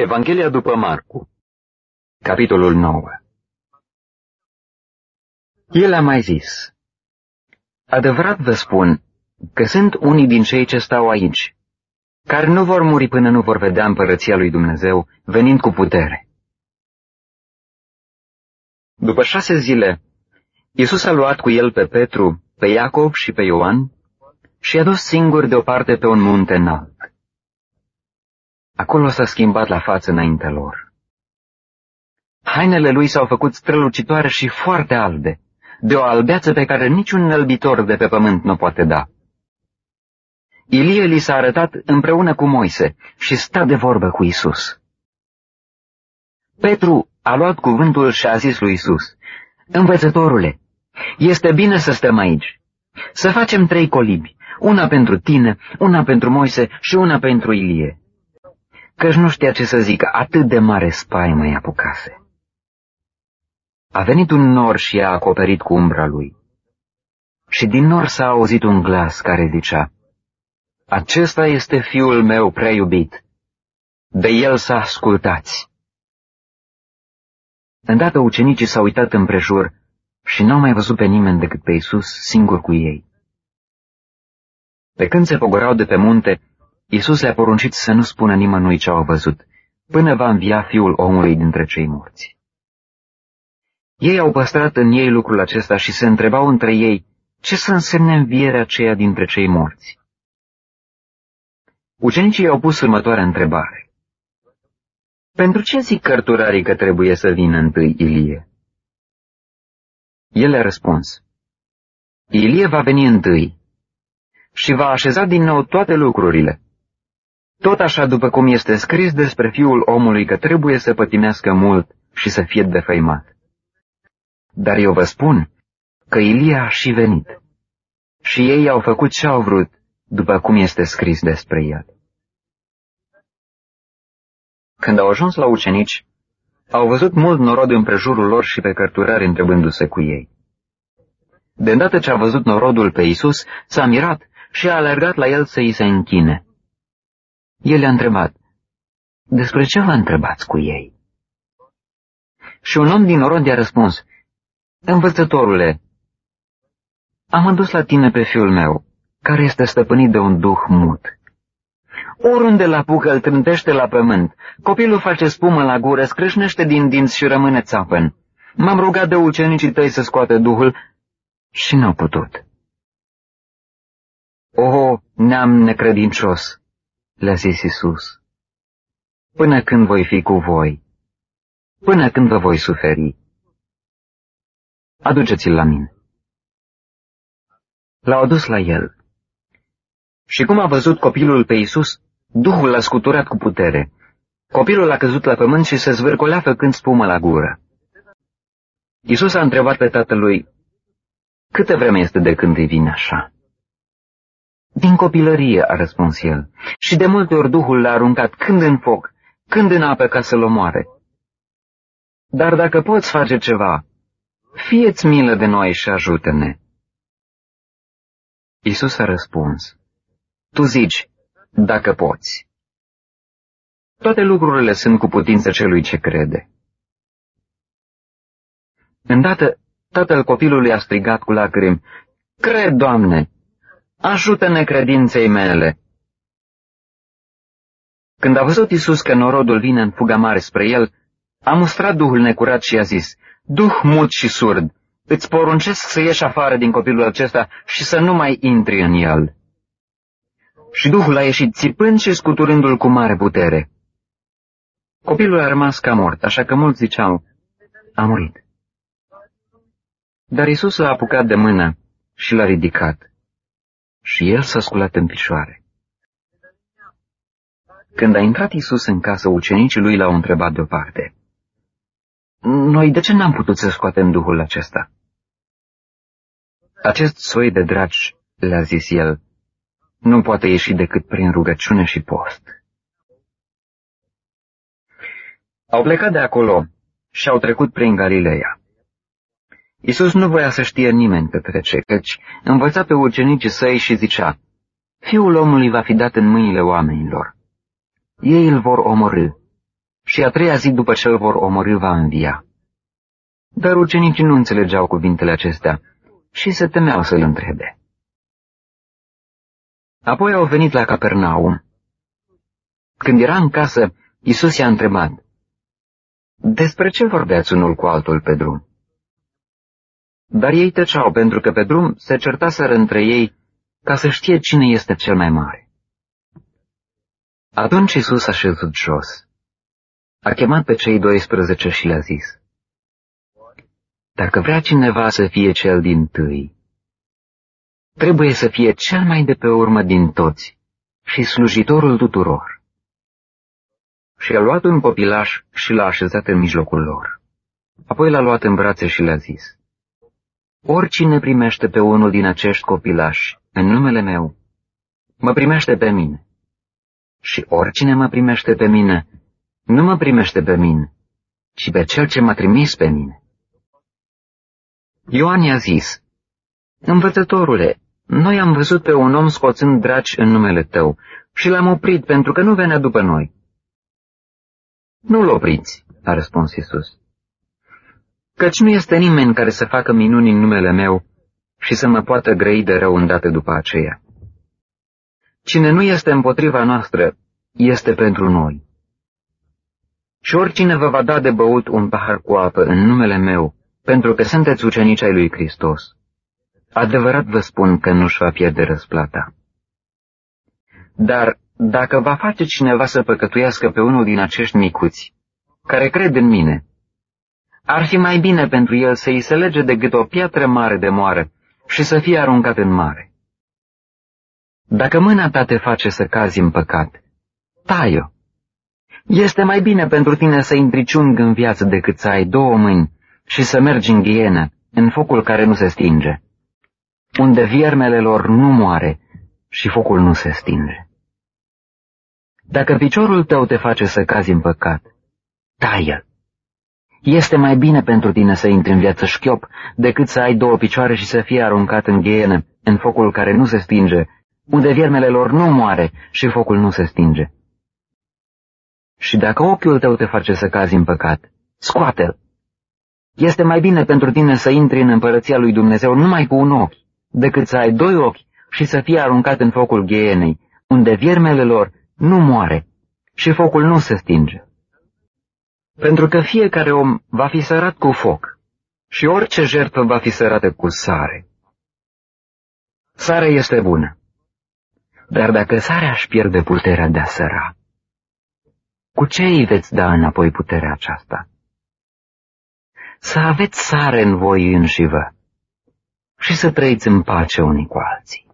Evanghelia după Marcu Capitolul 9 El a mai zis, Adevărat vă spun că sunt unii din cei ce stau aici, care nu vor muri până nu vor vedea împărăția lui Dumnezeu venind cu putere. După șase zile, Iisus a luat cu el pe Petru, pe Iacob și pe Ioan și i-a dus singur deoparte pe un munte înalt. Acolo s-a schimbat la față înaintea lor. Hainele lui s-au făcut strălucitoare și foarte albe, de o albeață pe care niciun înălbitor de pe pământ nu poate da. Ilie li s-a arătat împreună cu Moise și sta de vorbă cu Isus. Petru a luat cuvântul și a zis lui Isus, Învățătorule, este bine să stăm aici. Să facem trei colibi, una pentru tine, una pentru Moise și una pentru Ilie căci nu știa ce să zică, atât de mare spaimă i apucase. A venit un nor și i-a acoperit cu umbra lui. Și din nor s-a auzit un glas care zicea, Acesta este fiul meu prea iubit, de el să ascultați. Îndată ucenicii s-au uitat împrejur și n-au mai văzut pe nimeni decât pe Isus singur cu ei. Pe când se pogorau de pe munte, Iisus le-a poruncit să nu spună nimănui ce au văzut, până va învia fiul omului dintre cei morți. Ei au păstrat în ei lucrul acesta și se întrebau între ei ce să însemne învierea aceea dintre cei morți. Ucenicii au pus următoarea întrebare. Pentru ce zic cărturarii că trebuie să vină întâi Ilie? El a răspuns. Ilie va veni întâi și va așeza din nou toate lucrurile. Tot așa după cum este scris despre fiul omului că trebuie să pătimească mult și să fie defăimat. Dar eu vă spun că Ilia a și venit și ei au făcut ce au vrut după cum este scris despre el. Când au ajuns la ucenici, au văzut mult norod împrejurul lor și pe cărturari întrebându-se cu ei. De îndată ce a văzut norodul pe Isus, s-a mirat și a alergat la el să îi se închine. El i-a întrebat, despre ce vă întrebați cu ei? Și un om din Orod i-a răspuns, Învățătorule, am adus la tine pe fiul meu, care este stăpânit de un duh mut. Oriunde la pucă îl trântește la pământ, copilul face spumă la gură, scrâșnește din dinți și rămâne țapăn. M-am rugat de ucenicii tăi să scoate duhul și n-au putut. O, neam necredincios! Le-a zis Isus. Până când voi fi cu voi? Până când vă voi suferi? Aduceți-l la mine. L-au adus la el. Și cum a văzut copilul pe Isus, Duhul l-a scuturat cu putere. Copilul a căzut la pământ și se zvârcolea făcând spumă la gură. Isus a întrebat pe tatălui, Câtă vreme este de când îi vine așa? Din copilărie, a răspuns el, și de multe ori Duhul l-a aruncat când în foc, când în apă ca să-l omoare. Dar dacă poți face ceva, fieți milă de noi și ajută-ne. Isus a răspuns, Tu zici, dacă poți. Toate lucrurile sunt cu putință celui ce crede. Îndată, tatăl copilului a strigat cu lacrimi, Cred, Doamne, ajută-ne credinței mele. Când a văzut Isus că norodul vine în fuga mare spre el, a mustrat Duhul necurat și a zis, Duh mut și surd, îți poruncesc să ieși afară din copilul acesta și să nu mai intri în el. Și Duhul a ieșit țipând și scuturându-l cu mare putere. Copilul a rămas ca mort, așa că mulți ziceau, a murit. Dar Isus l-a apucat de mână și l-a ridicat și el s-a sculat în picioare. Când a intrat Isus în casă, ucenicii lui l-au întrebat deoparte. Noi de ce n-am putut să scoatem Duhul acesta? Acest soi de dragi, le-a zis el, nu poate ieși decât prin rugăciune și post. Au plecat de acolo și au trecut prin Galileea. Isus nu voia să știe nimeni că trece, căci învăța pe ucenicii săi și zicea, Fiul omului va fi dat în mâinile oamenilor. Ei îl vor omorâ, și a treia zi după ce îl vor omorâ va învia. Dar ucenicii nu înțelegeau cuvintele acestea și se temeau să-l întrebe. Apoi au venit la Capernaum. Când era în casă, Isus i-a întrebat, Despre ce vorbeați unul cu altul pe drum? Dar ei tăceau, pentru că pe drum se certaseră între ei ca să știe cine este cel mai mare. Atunci Isus a șezut jos. A chemat pe cei 12 și le-a zis, Dacă vrea cineva să fie cel din tâi, trebuie să fie cel mai de pe urmă din toți și slujitorul tuturor. Și a luat un copilaș și l-a așezat în mijlocul lor. Apoi l-a luat în brațe și le-a zis, Oricine primește pe unul din acești copilași în numele meu, mă primește pe mine. Și oricine mă primește pe mine, nu mă primește pe mine, ci pe cel ce m-a trimis pe mine. Ioan i-a zis, Învățătorule, noi am văzut pe un om scoțând draci în numele tău și l-am oprit pentru că nu venea după noi. Nu-l opriți, a răspuns Isus. Căci nu este nimeni care să facă minuni în numele meu și să mă poată grăi de rău îndată după aceea. Cine nu este împotriva noastră, este pentru noi. Și oricine vă va da de băut un pahar cu apă în numele meu, pentru că sunteți ucenici ai lui Hristos, adevărat vă spun că nu-și va pierde răsplata. Dar dacă va face cineva să păcătuiască pe unul din acești micuți, care cred în mine, ar fi mai bine pentru el să îi se lege decât o piatră mare de moară și să fie aruncat în mare. Dacă mâna ta te face să cazi în păcat, tai-o. Este mai bine pentru tine să intri ciung în viață decât să ai două mâini și să mergi în ghienă, în focul care nu se stinge, unde viermele lor nu moare și focul nu se stinge. Dacă piciorul tău te face să cazi în păcat, taie Este mai bine pentru tine să intri în viață șchiop decât să ai două picioare și să fie aruncat în ghienă, în focul care nu se stinge unde viermele lor nu moare și focul nu se stinge. Și dacă ochiul tău te face să cazi în păcat, scoate-l. Este mai bine pentru tine să intri în împărăția lui Dumnezeu numai cu un ochi, decât să ai doi ochi și să fie aruncat în focul ghienei, unde viermele lor nu moare și focul nu se stinge. Pentru că fiecare om va fi sărat cu foc și orice jertfă va fi sărată cu sare. Sarea este bună, dar dacă sarea își pierde puterea de a săra, cu ce îi veți da înapoi puterea aceasta? Să aveți sare în voi înși vă și să trăiți în pace unii cu alții.